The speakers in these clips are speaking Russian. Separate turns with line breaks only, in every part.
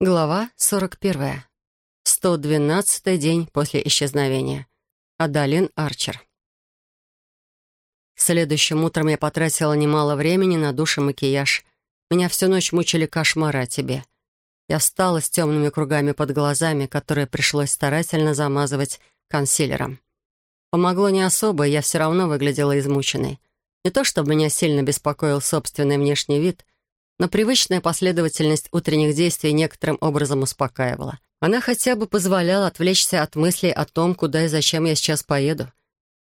Глава 41. 112 день после исчезновения. Адалин Арчер. Следующим утром я потратила немало времени на душ и макияж. Меня всю ночь мучили кошмары о тебе. Я встала с темными кругами под глазами, которые пришлось старательно замазывать консилером. Помогло не особо, я все равно выглядела измученной. Не то чтобы меня сильно беспокоил собственный внешний вид — но привычная последовательность утренних действий некоторым образом успокаивала. Она хотя бы позволяла отвлечься от мыслей о том, куда и зачем я сейчас поеду.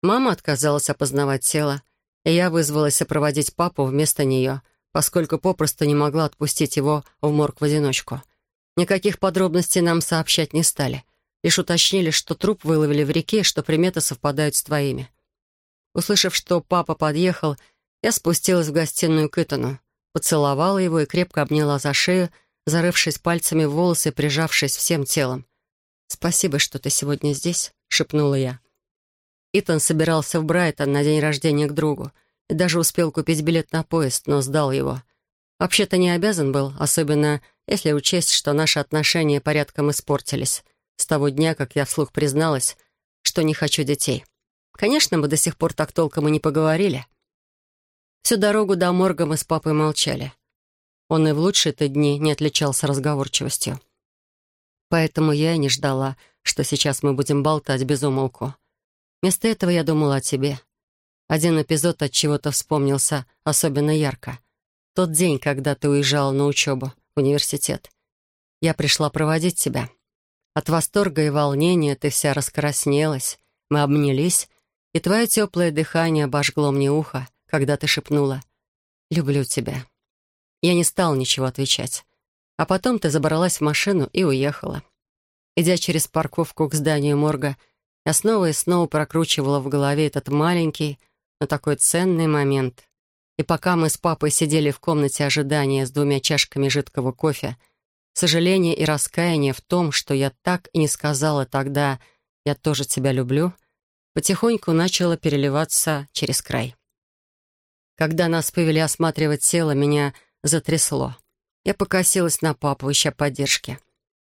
Мама отказалась опознавать тело, и я вызвалась сопроводить папу вместо нее, поскольку попросту не могла отпустить его в морг в одиночку. Никаких подробностей нам сообщать не стали. Лишь уточнили, что труп выловили в реке, что приметы совпадают с твоими. Услышав, что папа подъехал, я спустилась в гостиную к Итану поцеловала его и крепко обняла за шею, зарывшись пальцами в волосы и прижавшись всем телом. «Спасибо, что ты сегодня здесь», — шепнула я. Итан собирался в Брайтон на день рождения к другу и даже успел купить билет на поезд, но сдал его. Вообще-то не обязан был, особенно если учесть, что наши отношения порядком испортились с того дня, как я вслух призналась, что не хочу детей. Конечно, мы до сих пор так толком и не поговорили, Всю дорогу до морга мы с папой молчали. Он и в лучшие-то дни не отличался разговорчивостью. Поэтому я и не ждала, что сейчас мы будем болтать без умолку. Вместо этого я думала о тебе. Один эпизод от чего-то вспомнился особенно ярко. Тот день, когда ты уезжала на учебу в университет. Я пришла проводить тебя. От восторга и волнения ты вся раскраснелась. Мы обнялись, и твое теплое дыхание обожгло мне ухо, когда ты шепнула «Люблю тебя». Я не стал ничего отвечать. А потом ты забралась в машину и уехала. Идя через парковку к зданию морга, я снова и снова прокручивала в голове этот маленький, но такой ценный момент. И пока мы с папой сидели в комнате ожидания с двумя чашками жидкого кофе, сожаление и раскаяние в том, что я так и не сказала тогда «я тоже тебя люблю», потихоньку начало переливаться через край. Когда нас повели осматривать тело, меня затрясло. Я покосилась на папу, ища поддержки.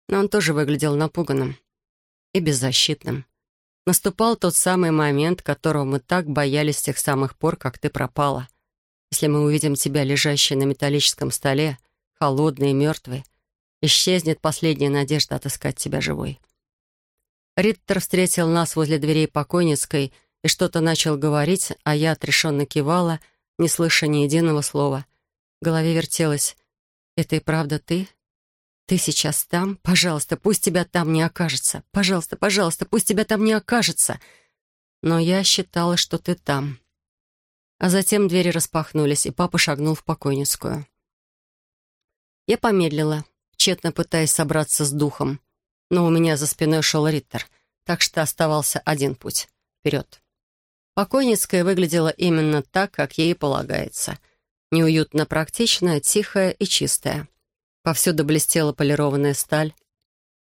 Но он тоже выглядел напуганным и беззащитным. Наступал тот самый момент, которого мы так боялись с тех самых пор, как ты пропала. Если мы увидим тебя, лежащей на металлическом столе, холодной и мертвой, исчезнет последняя надежда отыскать тебя живой. Риттер встретил нас возле дверей покойницкой и что-то начал говорить, а я отрешенно кивала — не слыша ни единого слова. В голове вертелось. «Это и правда ты? Ты сейчас там? Пожалуйста, пусть тебя там не окажется. Пожалуйста, пожалуйста, пусть тебя там не окажется. Но я считала, что ты там». А затем двери распахнулись, и папа шагнул в покойницкую. Я помедлила, тщетно пытаясь собраться с духом. Но у меня за спиной шел Риттер, так что оставался один путь — вперед. Покойницкая выглядела именно так, как ей полагается. Неуютно практичная, тихая и чистая. Повсюду блестела полированная сталь.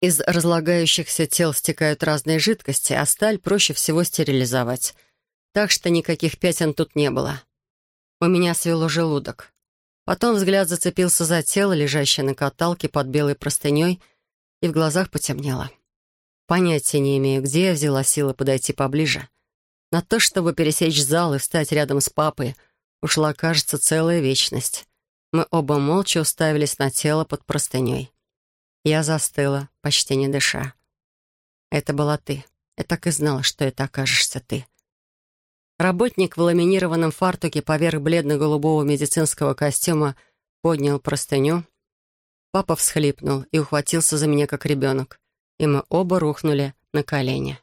Из разлагающихся тел стекают разные жидкости, а сталь проще всего стерилизовать. Так что никаких пятен тут не было. У меня свело желудок. Потом взгляд зацепился за тело, лежащее на каталке под белой простыней, и в глазах потемнело. Понятия не имею, где я взяла силы подойти поближе. На то, чтобы пересечь зал и встать рядом с папой, ушла, кажется, целая вечность. Мы оба молча уставились на тело под простыней. Я застыла, почти не дыша. Это была ты. Я так и знала, что это окажешься ты. Работник в ламинированном фартуке поверх бледно-голубого медицинского костюма поднял простыню. Папа всхлипнул и ухватился за меня, как ребенок, и мы оба рухнули на колени.